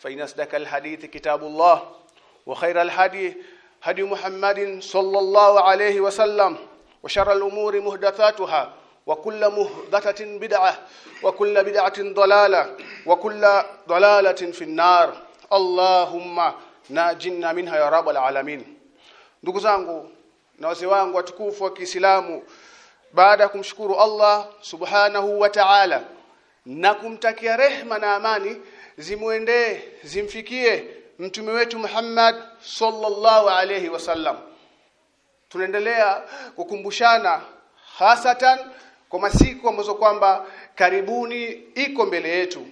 فإن أصدق الحديث كتاب الله وخير الهدي هدي محمد صلى الله عليه وسلم وشر الأمور مهدثاتها وكل مهدثة بدعة وكل بدعة ضلالة وكل ضلالة في النار اللهم ناجنا منها يا رب العالمين ndugu zangu na wazee wangu watukufu wa Kiislamu baada ya kumshukuru Allah subhanahu wa ta'ala na kumtakia rehma na amani zimwendee zimfikie mtume wetu Muhammad sallallahu alayhi wasallam tunaendelea kukumbushana hasatan kwa masiku ambazo kwamba karibuni iko mbele yetu.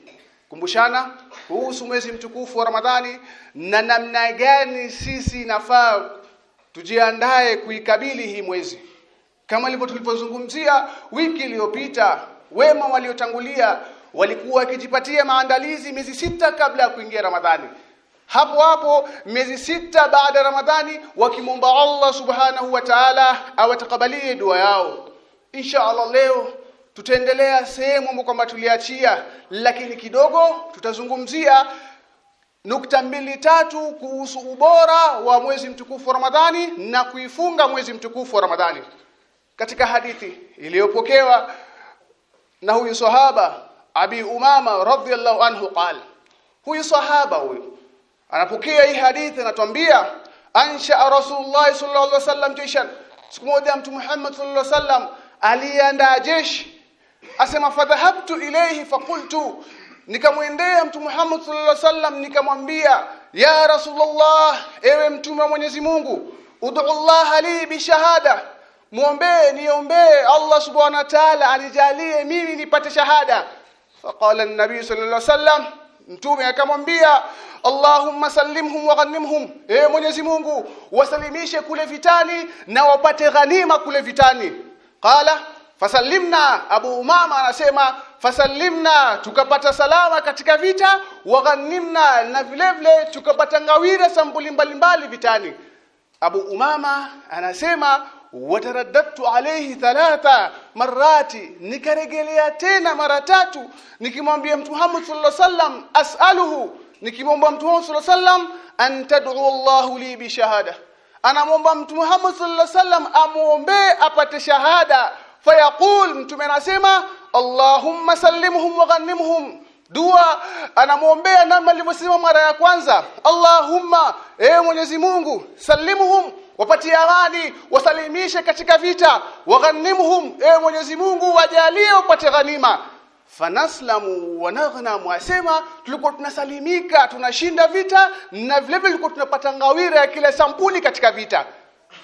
Kumbushana kuhusu mwezi mtukufu wa Ramadhani na namna gani sisi nafaa tujiandae kuikabili hii mwezi. Kama ilivyo tulivyozungumzia wiki iliyopita wema waliotangulia walikuwa wakijipatia maandalizi miezi sita kabla ya kuingia Ramadhani. Hapo hapo miezi sita baada ya Ramadhani wakimwomba Allah subhanahu wa ta'ala awatakabalie dua yao. Insha Allah leo tutaendelea sehemu ambayo kwamba tuliachia lakini kidogo tutazungumzia nukta mbili tatu kuhusu ubora wa mwezi mtukufu wa Ramadhani na kuifunga mwezi mtukufu wa Ramadhani. Katika hadithi iliyopokewa na huyu sahaba Abi Umama radhiyallahu anhu qala huyu sahaba huyu anapokea hii hadithi anatuambia ansha Rasulullah sallallahu alaihi wasallam jishan siku moja mtu Muhammad sallallahu alaihi wasallam aliandaa jeshi asema fadhahabtu ilayhi faqultu. Nikamwendea mtu Muhammad sallallahu alaihi wasallam nikamwambia ya Rasulullah ewe mtume wa Mwenyezi Mungu ud'u Allah li bi shahada. Muombe niombee Allah subhanahu wa ta'ala anijalie mimi nipate shahada faqala an-nabi sallallahu alaihi wasallam mtume akamwambia Allahumma sallimhum wa ghanimhum e Mwenyezi Mungu wasalimishe kule vitani na wapate ghanima kule vitani. Qala fasallimna. Abu Umama anasema fasallimna tukapata salama katika vita wa ghanimna na vile vile tukapata ngawira sambuli mbalimbali vitani. Abu Umama anasema wataraddatu alayhi thalatha marati nikaregelea tena mara tatu nikimwambia Muhammad sallallahu alaihi wasallam as'aluhu nikimwomba mtu Muhammad sallallahu alaihi wasallam an tad'u Allah li bi shahada. Anamwomba Muhammad sallallahu alaihi wasallam amuombee apate shahada. Fayaqul mtume anasema Allahumma sallimhum wa ghanimhum dua anamwombea namna alivyosema mara ya kwanza Allahumma e Mwenyezi Mungu sallimhum wapatie amani wasalimishe katika vita. Waghanimhum e Mwenyezi Mungu wajalie upate ghanima. Fanaslamu wanaghnamu asema tulikuwa tunasalimika tunashinda vita na vile vile tulikuwa tunapata ngawira ya kila sampuli katika vita.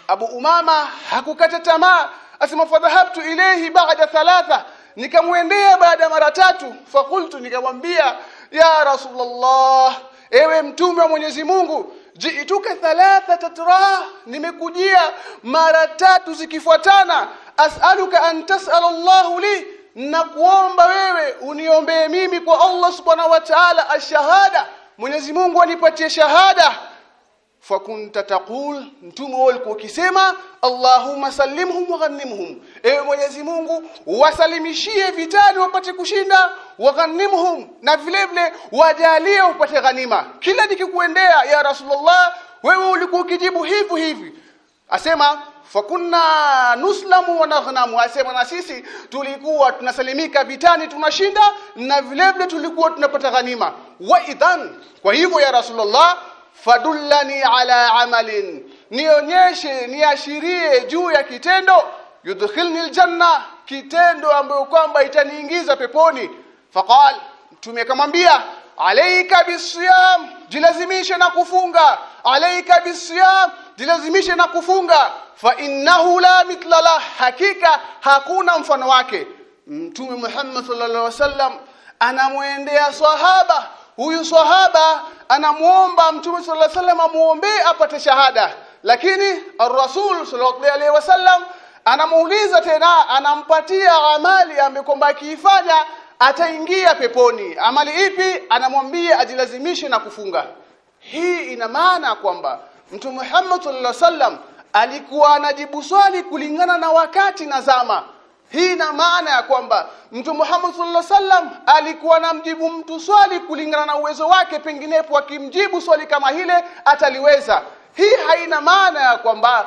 Abu Umama hakukata tamaa asema fadhahabtu ilayhi ba'da thalatha. Nikamwendea baada mara tatu. Fakultu nikamwambia ya rasulullah ewe mtume wa Mwenyezi Mungu jiituka thalatha tatra nimekujia mara tatu zikifuatana. As'aluka an tas'ala Allah li na kuomba wewe uniombee mimi kwa Allah subhanahu wa ta'ala ashahada. Mwenyezi Mungu anipatie shahada fakunta taqul mtume wao alikuwa ukisema Allahumma sallimhum wa ghanimhum. Ewe Mwenyezi Mungu wasalimishie vitani wapate kushinda wa ghanimhum na vile vile wajalie upate ghanima. Kila nikikuendea ya Rasulullah wewe ulikuwa ukijibu hivi hivi. Asema fakunna nuslamu wa naghnamu. Asema na sisi tulikuwa tunasalimika vitani tunashinda na vile vile tulikuwa tunapata ghanima. Wa idhan. Kwa hivyo ya Rasulullah fadullani ala amalin. Nionyeshe niashirie juu ya kitendo. Yudkhilni aljanna kitendo ambayo kwamba itaniingiza peponi. Faqal mtume akamwambia alayka bisiyam jilazimishe na kufunga. Alayka bisiyam jilazimishe na kufunga. Fa innahu la mithla la hakika hakuna mfano wake. Mtume Muhammad sallallahu alaihi wasallam anamwendea sahaba huyu sahaba anamuomba mtume sallallahu alaihi wasallam amuombee apate shahada. Lakini ar-rasul sallallahu alaihi wasallam anamuuliza tena anampatia amali amekomba akiifanya ataingia peponi. Amali ipi? Anamwambia ajilazimishe na kufunga. Hii ina maana kwamba mtume Muhammad sallallahu alaihi wasallam alikuwa anajibu swali kulingana na wakati na zama hii ina maana ya kwamba mtu Muhammad sallallahu alaihi wasallam alikuwa anamjibu mtu swali kulingana na uwezo wake penginepo akimjibu swali kama hile ataliweza. Hii haina maana ya kwamba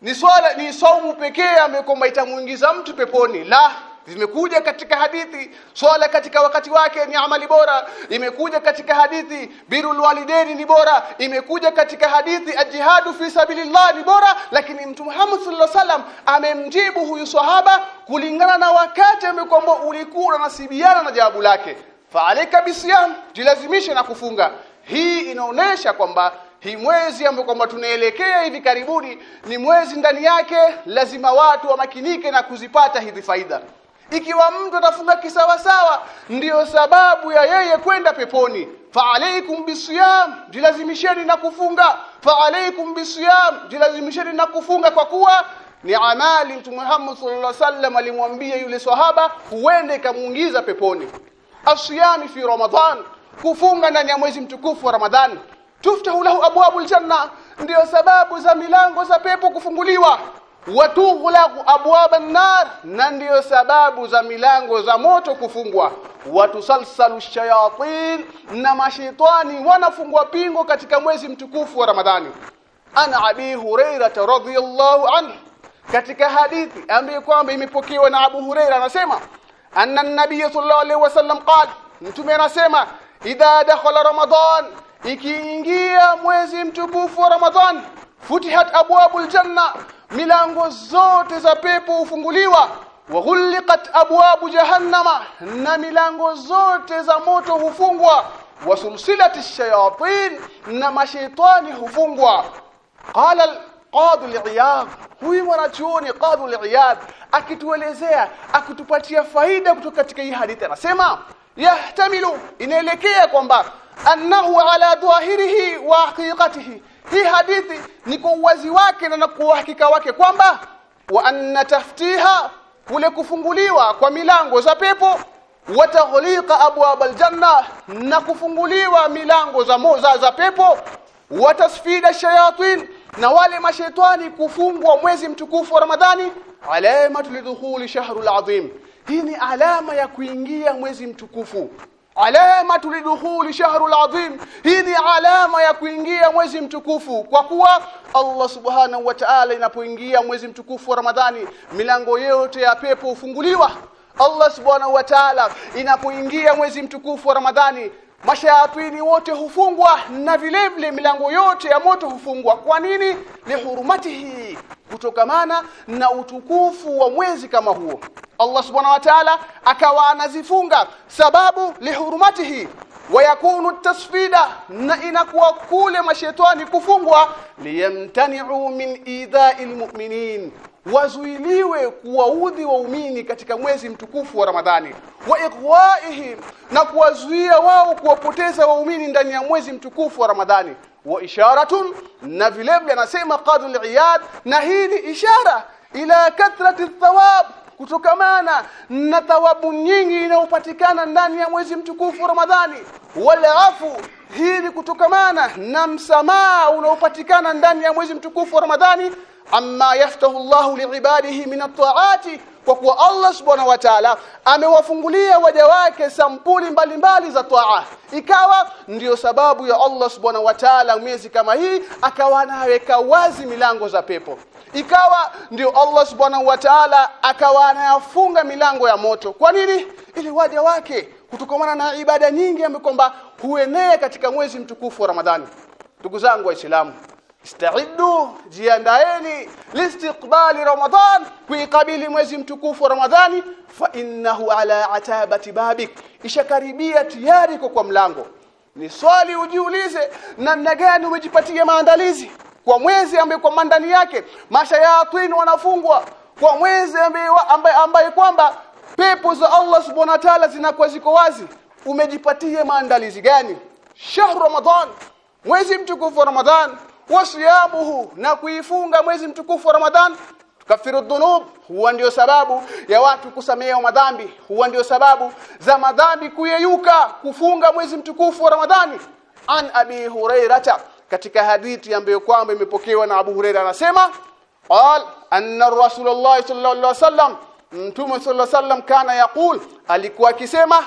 ni swala ni saumu pekee amekomba itamuingiza mtu peponi. La zimekuja katika hadithi. Swala katika wakati wake ni amali bora. Imekuja katika hadithi birul walidaini ni bora. Imekuja katika hadithi ajihadu fi sabilillah ni bora. Lakini mtume Muhammad sallallahu alaihi wasallam amemjibu huyu sahaba kulingana na wakati amekwamba ulikuwa unasibiana na jawabu lake. Fa alayka bisiyam jilazimishe na kufunga. Hii inaonesha kwamba hii mwezi ambao kwamba tunaelekea hivi karibuni ni mwezi ndani yake lazima watu wamakinike na kuzipata hizi faida ikiwa mtu atafunga kisawasawa ndiyo sababu ya yeye kwenda peponi. Fa alaikum bisiyam jilazimisheni na kufunga. Fa alaikum bisiyam jilazimisheni na kufunga kwa kuwa ni amali mtume Muhammad sallallahu alaihi wasallam alimwambia yule sahaba huende ikamuingiza peponi. Asiyami fi ramadan kufunga ndani ya mwezi mtukufu wa ramadhani tuftahu lahu abwabul janna ndiyo sababu za milango za pepo kufunguliwa watughlaqu abwaban nar na ndiyo sababu za milango za moto kufungwa. Watusalsalu shayatin na mashaitani wanafungwa pingo katika mwezi mtukufu wa ramadhani. Ana abi huraira radhiyallahu anhu katika hadithi ambayo kwamba imepokewa na abu huraira anasema anna an-nabiy sallallahu alaihi wasallam qala. Mtume anasema idha dakhala ramadan ikiingia mwezi mtukufu wa ramadhan futihat abwabul janna milango zote za pepo hufunguliwa. Wa ghulqat abwabu jahannama na milango zote za moto hufungwa. Wa sulsilati shayatin na mashaitani hufungwa. Qala qadi al-iyad huyu mwanachuoni qadi al-iyad akituelezea akitupatia faida kutoka katika hii hadithi anasema yahtamilu inaelekea kwamba annahu ala dhahirihi wa haqiqatihi. Hii hadithi ni kwa uwazi wake na kwa uhakika wake kwamba wa anna taftiha kule kufunguliwa kwa milango za pepo wa taghliqa abwab aljanna na kufunguliwa milango za moza za pepo wa tasfida shayatin na wale mashaitani kufungwa mwezi mtukufu wa Ramadhani alama tulidhuhuli shahru alazim hii ni alama ya kuingia mwezi mtukufu alamatu tulidukhuli shahru alazim hii ni alama ya kuingia mwezi mtukufu. Kwa kuwa Allah subhanahu wa ta'ala inapoingia mwezi mtukufu wa Ramadhani milango yote ya pepo hufunguliwa. Allah subhanahu wa ta'ala inapoingia mwezi mtukufu wa Ramadhani mashayatini wote hufungwa na vilevile vile milango yote ya moto hufungwa. Kwa nini? Lihurumatihi kutokamana na utukufu wa mwezi kama huo. Allah subhanahu wa ta'ala akawa anazifunga sababu lihurumatihi wayakunu tasfida na inakuwa kule mashetani kufungwa. Liyamtani'u min idha'il mu'minin wazuiliwe kuwaudhi waumini katika mwezi mtukufu wa Ramadhani. Wa ikhwaihim na kuwazuia wao kuwapoteza waumini ndani ya mwezi mtukufu wa Ramadhani. Wa isharatun na vile vile anasema qadul iyad na hii ni ishara ila kathrati thawab kutokamana na thawabu nyingi inayopatikana ndani ya mwezi mtukufu wa Ramadhani. Wala afu hii ni kutokamana na msamaha unaopatikana ndani ya mwezi mtukufu wa Ramadhani amma yaftahu Allahu liibadihi min at-ta'ati kwa kuwa Allah subhanahu wa ta'ala amewafungulia waja wake sampuli mbalimbali za toa ikawa ndiyo sababu ya Allah subhanahu wa ta'ala miezi kama hii akawa anaweka wazi milango za pepo. Ikawa ndio Allah subhanahu wa ta'ala akawa anayafunga milango ya moto. Kwa nini? Ili waja wake kutokamana na ibada nyingi ambayo kwamba huenea katika mwezi mtukufu wa Ramadhani. Ndugu zangu waislamu istaidu jiandaeni listiqbali ramadan kuikabili mwezi mtukufu wa ramadhani fa innahu ala atabati babik. Ishakaribia tayari kwa mlango. Ni swali ujiulize namna gani umejipatia maandalizi? Kwa mwezi ambaye kwa ndani yake mashayatin wanafungwa. Kwa mwezi ambaye ambaye, ambaye kwamba pepo za Allah subhanahu wa ta'ala zinakuwa ziko wazi umejipatia maandalizi gani? Shahru ramadhan mwezi mtukufu wa ramadhan wasiyamuhu na kuifunga mwezi mtukufu wa Ramadhan tukafiru dhunub. Huwa ndio sababu ya watu kusamehewa madhambi. Huwa ndio sababu za madhambi kuyeyuka kufunga mwezi mtukufu wa Ramadhani an abi hurairata katika hadithi ambayo kwamba imepokewa na Abu Huraira anasema qal anna rasulullah sallallahu alaihi wasallam mtume sallallahu alaihi wasallam kana yaqul alikuwa akisema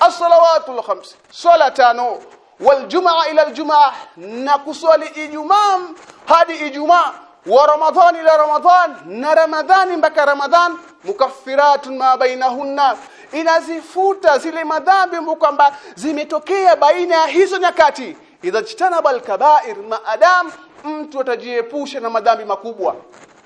as-salawatul khams swala tano wal jumaa ila al-jumaa na kuswali ijumaa hadi ijumaa. Wa ramadhan ila ramadhan na ramadhani mpaka ramadhan mukaffiratun ma bainahunna. Inazifuta zile madhambi kwamba zimetokea baina ya hizo nyakati. Idha jtanaba bal kaba'ir maadam mtu atajiepusha na madhambi makubwa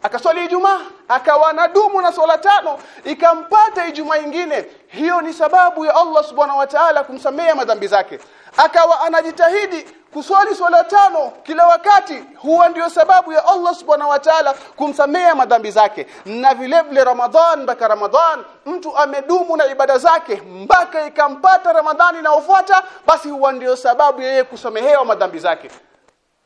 akaswali Ijumaa akawa nadumu na swala tano ikampata Ijumaa ingine. Hiyo ni sababu ya Allah subhanahu wa ta'ala kumsamea madhambi zake. Akawa anajitahidi kuswali swala tano kila wakati. Huwa ndiyo sababu ya Allah subhanahu wa ta'ala kumsamea madhambi zake. Na vile vile Ramadhan mpaka Ramadhan mtu amedumu na ibada zake mpaka ikampata Ramadhani inayofuata basi huwa ndiyo sababu yeye kusamehewa madhambi zake.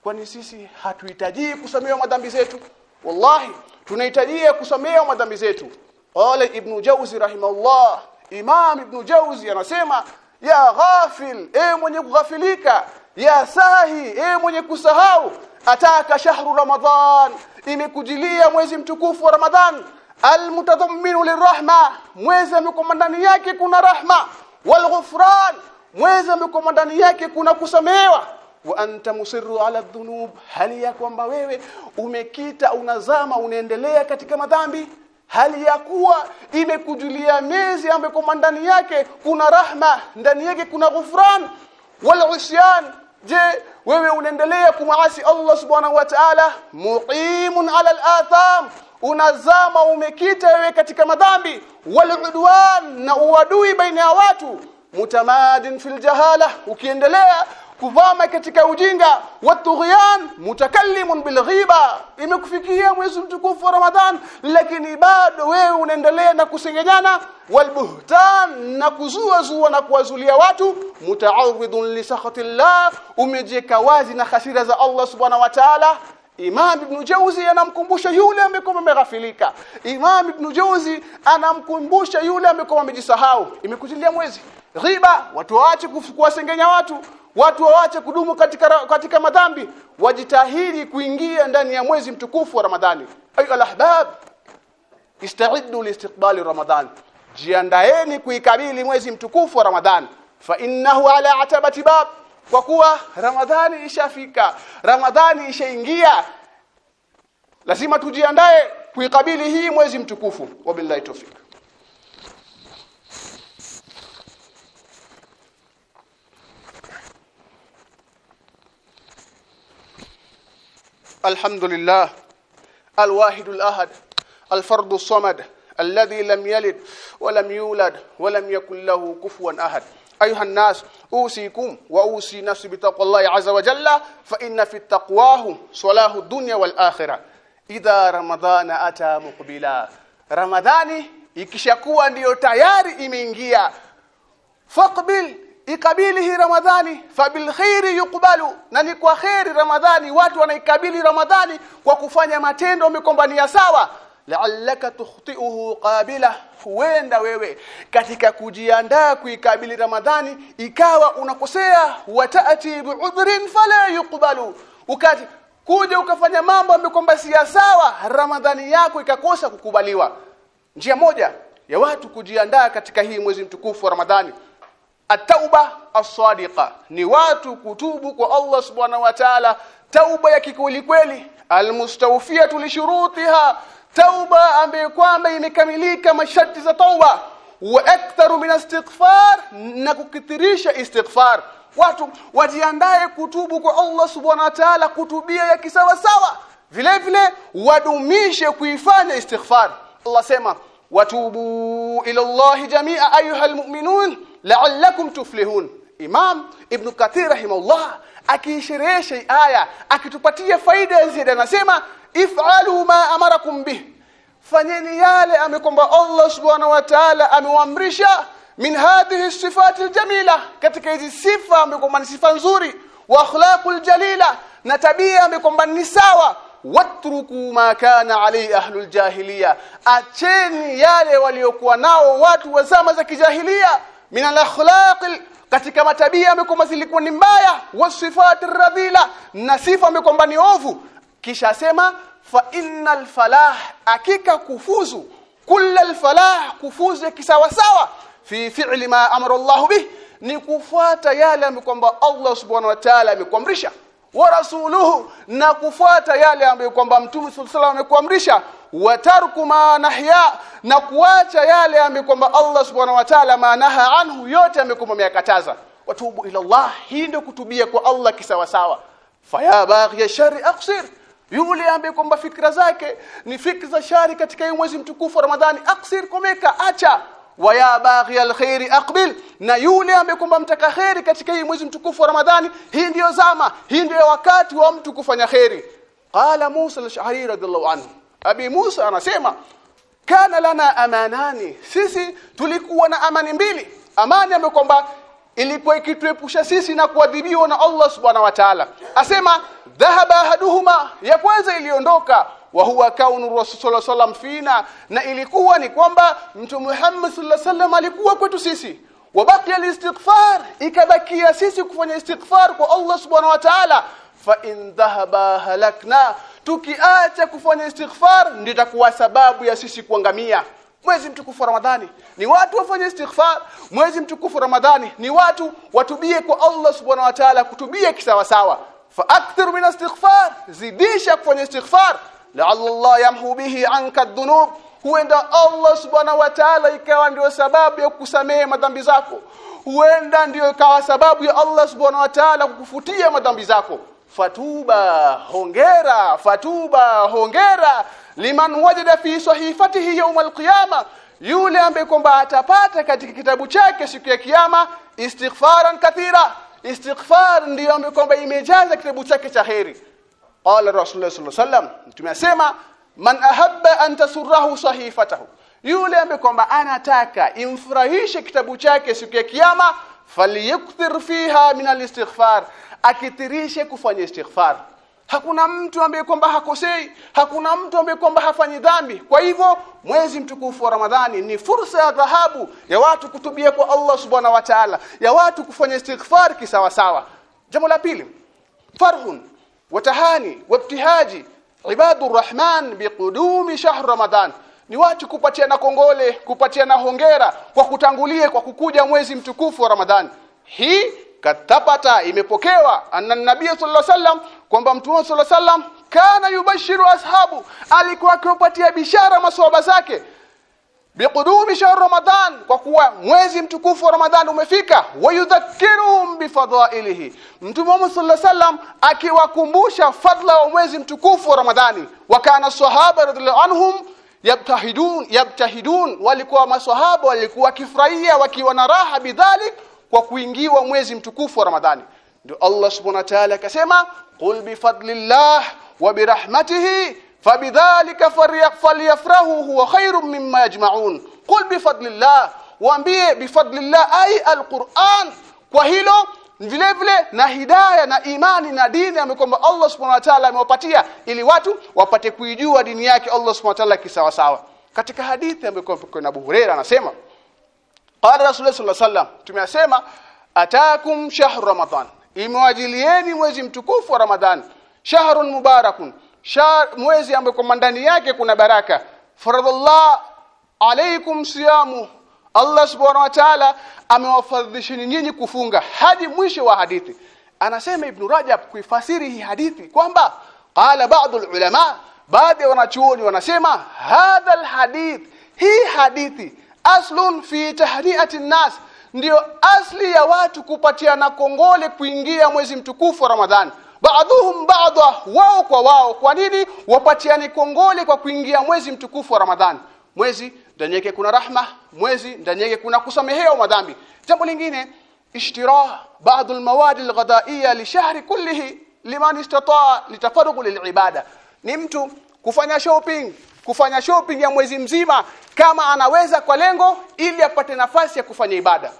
Kwani sisi hatuhitaji kusamehewa madhambi zetu wallahi tunahitajia kusamehewa madhambi zetu. Qala ibn jawzi rahimahullah imam ibn jawzi anasema ya ghafil e mwenye kughafilika ya sahi e mwenye kusahau ataka shahru ramadhan imekujilia mwezi mtukufu wa ramadhan almutadhamminu lirahma mwezi ambao ndani yake kuna rahma. Walghufran mwezi ambao ndani yake kuna kusamehewa wa anta musirru ala dhunub hali ya kwamba wewe umekita unazama unaendelea katika madhambi hali ya kuwa imekujulia mezi ambayo ndani yake kuna rahma ndani yake kuna ghufran wal usyan je wewe unaendelea kumwasi Allah subhanahu wa ta'ala? Muqimun ala al-atham unazama umekita wewe katika madhambi. Wal udwan na uadui baina ya watu. Mutamadin fil jahala ukiendelea kuvama katika ujinga. Wa tughyan mutakallimun bilghiba imekufikia mwezi mtukufu wa Ramadhan lakini bado wewe unaendelea na kusengenyana. Walbuhtan na kuzua zua na kuwazulia watu. Muta'awwidun li sakhatillah. Umejeka wazi na hasira za Allah subhanahu wa ta'ala. Imam Ibn Jauzi anamkumbusha yule amekuwa ameghafilika. Imam Ibn Jauzi anamkumbusha yule amekuwa amejisahau. Imekujilia mwezi. Ghiba, watu waache kuwasengenya watu, watu waache kudumu katika katika madhambi, wajitahidi kuingia ndani ya mwezi mtukufu wa Ramadhani. Ayu alahbab, ista'iddu liistiqbali Ramadhan. Jiandaeni kuikabili mwezi mtukufu wa Ramadhani. Fa innahu ala atabati bab kwa kuwa Ramadhani ishafika Ramadhani ishaingia lazima tujiandae kuikabili hii mwezi mtukufu wabillahi tawfik الحمد لله الواحد الأحد الفرد الصمد الذي لم يلد ولم يولد ولم يكن له كفوا أحد. أيها الناس أوصيكم وأوصي نفسي بتقوى الله عز وجل فإن في التقواه صلاح الدنيا والآخرة. إذا رمضان أتى مقبلا رمضاني ikishakuwa ndiyo tayari imeingia faqbil ikabili hii ramadhani fabil khairi yuqbalu. Na ni kwa khairi ramadhani watu wanaikabili ramadhani kwa kufanya matendo mikombania sawa. La'allaka tukhti'uhu qabila huenda wewe katika kujiandaa kuikabili ramadhani ikawa unakosea. Watati bi'udhrin fala yuqbalu. Ukati kuja ukafanya mambo mikombania sawa ramadhani yako ikakosa kukubaliwa. Njia moja ya watu kujiandaa katika hii mwezi mtukufu wa ramadhani at-tauba as-sadiqa. Ni watu kutubu kwa Allah subhanahu wa ta'ala. Tauba ya kikweli kweli. Al-mustawfiyatu tauba ambaye kwamba imekamilika masharti za tauba. Wa aktharu min istighfar na kukithirisha istighfar. Watu wajiandae kutubu kwa Allah subhanahu wa ta'ala kutubia ya kisawa sawa vile vile wadumishe kuifanya istighfar. Allah sema watubu ila Allah jami'a ayuha almu'minun la'allakum tuflihun. Imam Ibn Kathir rahimahullah akiisherehesha aya akitupatia faida ziada anasema if'alu ma amarakum bih. Fanyeni yale amekwamba Allah subhanahu wa ta'ala amewaamrisha min hadhihi sifati aljamila katika hizi sifa amekomba sifa nzuri wa akhlaqul jalila na tabia amekwamba ni sawa. Watruku ma kana alayhi ahlul jahiliya acheni yale waliokuwa nao watu wa zama za kijahilia min al katika matabia amekwamba zilikuwa ni mbaya wasifat radhila na sifa amekwamba ni ovu. Kisha asema fa innal falah hakika kufuzu kulla alfalah kufuzu kisawa sawa fi fi'li ma amara Allah bih ni kufuata yale ambayo Allah subhanahu wa ta'ala amekuamrisha wa rasuluhu na kufuata yale ambayo kwamba mtume sallallahu amekuamrisha wa tarku ma nahya na kuacha yale ambayo kwamba Allah subhanahu wa ta'ala manaha anhu yote amekuwa ameyakataza. Watubu ila Allah hii ndio kutubia kwa Allah kisawa sawa faya baghi shari aqsir. Yule ambaye kwamba fikra zake ni fikra za shari katika mwezi mtukufu wa Ramadhani aqsir komeka acha wa ya baghi alkhairi aqbil. Na yule amekumba mtaka khairi katika hii mwezi mtukufu wa Ramadhani hii ndiyo zama hii ndiyo wakati wa mtu kufanya khairi qala Musa al-Ash'ari radhiallahu anhu. Abi Musa anasema kana lana amanani. Sisi tulikuwa na amani mbili. Amani ambayo kwamba ilikuwa ikituepusha sisi na kuadhibiwa na Allah subhanahu wa ta'ala. Asema dhahaba ahaduhuma. Ya kwanza iliondoka wa huwa kaunu rasul fina na ilikuwa ni kwamba mtu Muhammad sallallahu alikuwa kwetu sisi. Wabaki alistighfar ikabakia sisi kufanya istighfar kwa Allah subhanahu wa ta'ala. Fa in dhahaba halakna tukiacha kufanya istighfar ndio itakuwa sababu ya sisi kuangamia. Mwezi mtukufu Ramadhani ni watu wafanye istighfar. Mwezi mtukufu Ramadhani ni watu watubie kwa Allah subhanahu wa ta'ala kutubia kisawasawa. Fa akthir min istighfar zidisha kufanya istighfar la'alla Allah yamhu bihi anka dhunub. Huenda Allah subhanahu wa ta'ala ikawa ndio sababu ya kukusamehe madhambi zako. Huenda ndio ikawa sababu ya Allah subhanahu wa ta'ala kukufutia madhambi zako. Fatuba hongera fatuba hongera liman wajada fi sahifatihi yawm alqiyama. Yule ambaye kwamba atapata katika kitabu chake siku ya kiyama istighfaran kathira. Istighfar ndiyo ambaye kwamba imejaza kitabu chake cha khairi qala rasulullah sallallahu alaihi wasallam tumesema man ahabba an tasurrahu sahifatahu. Yule ambaye kwamba anataka imfurahishe kitabu chake siku ya kiyama falyukthir fiha min alistighfar. Akithirishe kufanya istighfar. Hakuna mtu ambaye kwamba hakosei hakuna mtu ambaye kwamba hafanyi dhambi. Kwa hivyo mwezi mtukufu wa Ramadhani ni fursa ya dhahabu ya watu kutubia kwa Allah subhanahu wa ta'ala ya watu kufanya istighfar kisawa sawa jambo la pili farhun watahani wabtihaji. Ibadur rahman biqudumi shahr ramadan. Ni watu kupatia na kongole kupatia na hongera kwa kutangulie kwa kukuja mwezi mtukufu wa Ramadhani hii katapata imepokewa. Anna nabii sallallahu alaihi wasallam kwamba mtume sallallahu alaihi wasallam kana yubashiru ashabu. Alikuwa akiwapatia bishara maswahaba zake biqudumi shahr ramadan kwa kuwa mwezi mtukufu wa ramadhan umefika. Wayudhakiruhum bifadhailihi mtume Muhammad sallallahu alaihi wasallam akiwakumbusha fadla wa mwezi mtukufu wa ramadhani wakana sahaba radhiallahu anhum yabtahidun yabtahidun. Walikuwa maswahaba walikuwa wakifurahia wakiwa na raha bidhalik kwa kuingiwa mwezi mtukufu wa ramadhani ndio Allah subhanahu wa ta'ala akasema qul bifadlillah wa birahmatihi fabidhalika falyafrahu huwa khairum mimma yajma'un qul bifadlillah waambie bifadlillah ay alquran kwa hilo vile vile na hidaya na imani na dini amekwamba Allah subhanahu wa ta'ala amewapatia ili watu wapate kuijua dini yake Allah subhanahu wa ta'ala kisawa sawa. Katika hadithi amekomba kwa Abu Huraira anasema qala rasulullah sallallahu alaihi wasallam tumeyasema atakum shahr ramadan. Imewajilieni mwezi mtukufu wa ramadan. Shahrun mubarakun shahr mwezi ambao kwa ndani yake kuna baraka. Faradallah alaikum siyamu. Allah subhanahu wa ta'ala amewafadhishini nyinyi kufunga hadi mwisho wa hadithi. Anasema ibn Rajab kuifasiri hii hadithi kwamba qala ba'dhu ulama baadhi wanachuoni wanasema hadha alhadith hii hadithi aslun fi tahriati nas ndio asli ya watu kupatiana kongole kuingia mwezi mtukufu wa Ramadhani baadhuhum baadha wao kwa wao. Kwa nini? Wapatiane kongole kwa kuingia mwezi mtukufu wa Ramadhani mwezi ndani yake kuna rahma. Mwezi ndani yake kuna kusamehewa madhambi. Jambo lingine ishtira baadhi almawadi alghadaiya li shahri kullihi liman istataa litafarruq lilibada ni mtu kufanya shopping kufanya shopping ya mwezi mzima kama anaweza kwa lengo ili apate nafasi ya kufanya ibada.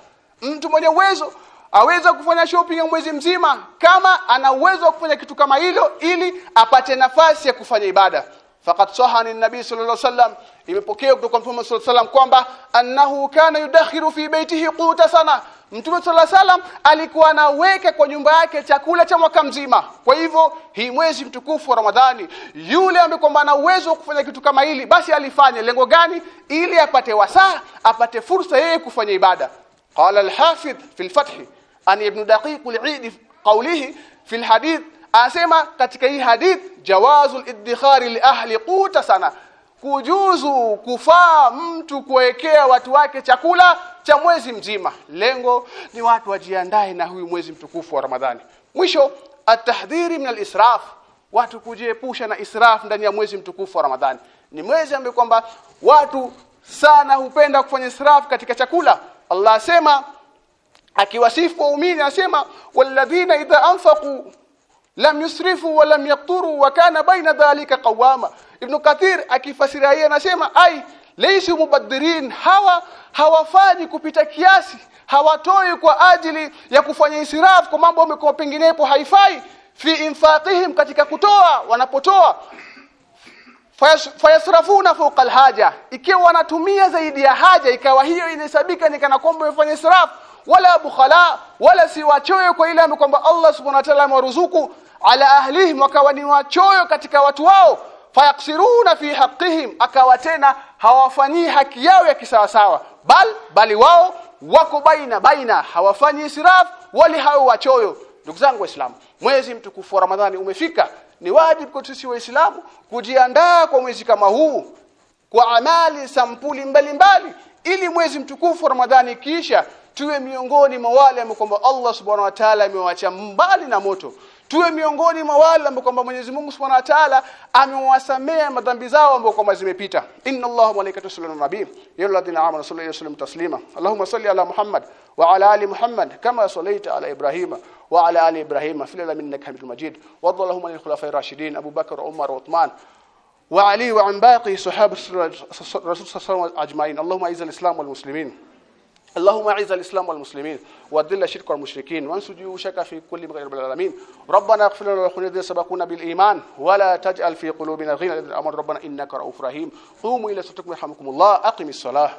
Mtu mwenye uwezo aweza kufanya shopping ya mwezi mzima kama ana uwezo wa kufanya kitu kama hilo ili apate nafasi ya kufanya ibada faqad sahani nabii sallallahu alaihi wasallam imepokea kutoka mtume sallallahu alaihi wasallam kwamba annahu kana yudakhiru fi baitihi quta sana Mtume sallallahu alaihi wasallam alikuwa anaweka kwa nyumba yake chakula cha mwaka mzima. Kwa hivyo hii mwezi mtukufu wa Ramadhani, yule ambaye kwamba ana uwezo kufanya kitu kama hili, basi alifanye. Lengo gani? Ili apate wasaa, apate fursa yeye kufanya ibada. Qala al-Hafidh fi al-Fath an ibn Daqiq al-Eid qawlihi fi al-hadith asema katika hii hadith jawazul iddikhari li ahli quta sana. Kujuzu kufaa mtu kuwekea watu wake chakula cha mwezi mzima. Lengo ni watu wajiandae na huyu mwezi mtukufu wa Ramadhani. Mwisho atahdhiri min al-israf. Watu kujiepusha na israf ndani ya mwezi mtukufu wa Ramadhani. Ni mwezi ambao kwamba watu sana hupenda kufanya israf katika chakula. Allah asema akiwasifu waumini anasema walladhina idha anfaqu lam yusrifu wa lam yaqturu wa kana baina dhalika qawama ibn kathir akifasiria yeye anasema ai laysu mubaddirin hawa hawafanyi kupita kiasi hawatoi kwa ajili ya kufanya israf kwa mambo ambayo penginepo haifai. Fi infaqihim katika kutoa wanapotoa. Fayasrafuna fawqa alhaja. Ikiwa wanatumia zaidi ya haja ikawa hiyo inahesabika ni kana kwamba wamefanya israf wala bukhala wala si wachoyo kwa ile kwamba Allah subhanahu wa ta'ala amewaruzuku ala ahlihim wakawa ni wachoyo katika watu wao. Fayaksiruna fi haqqihim akawa tena hawafanyii haki yao ya kisawasawa. Bal bali wao wako baina baina hawafanyi israf wali hao wachoyo. Ndugu zangu waislamu mwezi mtukufu wa ramadhani umefika. Ni wajibu kwa sisi waislamu kujiandaa kwa mwezi kama huu kwa amali sampuli mbalimbali mbali, ili mwezi mtukufu wa ramadhani kisha tuwe miongoni mwa wale ambao kwamba Allah subhanahu wa ta'ala amewaacha mbali na moto. Tuwe miongoni mwa wale ambao kwamba Mwenyezi Mungu Subhanahu wa Ta'ala amewasamea madhambi zao ambao kwamba zimepita. Inna Allahu malaikatahu yusalluna ala nabii yalladhina amanu sallu alayhi wasallam taslima. Allahumma salli ala Muhammad wa ala ali Muhammad kama sallaita ala Ibrahima wa ala ali Ibrahima fil alamin innaka Hamidul Majid. Wa allahumma lil khulafa'ir rashidin Abu Bakr Umar Uthman wa Ali wa an baqi sahaba Rasul sallallahu alayhi wasallam ajma'in. Allahumma izil islam اللهم اعز الاسلام والمسلمين واذل الشرك والمشركين وانصر جيوشك في كل مغير العالمين. ربنا اغفر لنا ولإخواننا الذين سبقونا بالإيمان ولا تجعل في قلوبنا غلا آمنوا. ربنا إنك رؤوف رحيم. قوموا إلى صلاتكم يرحمكم الله. أقم الصلاة.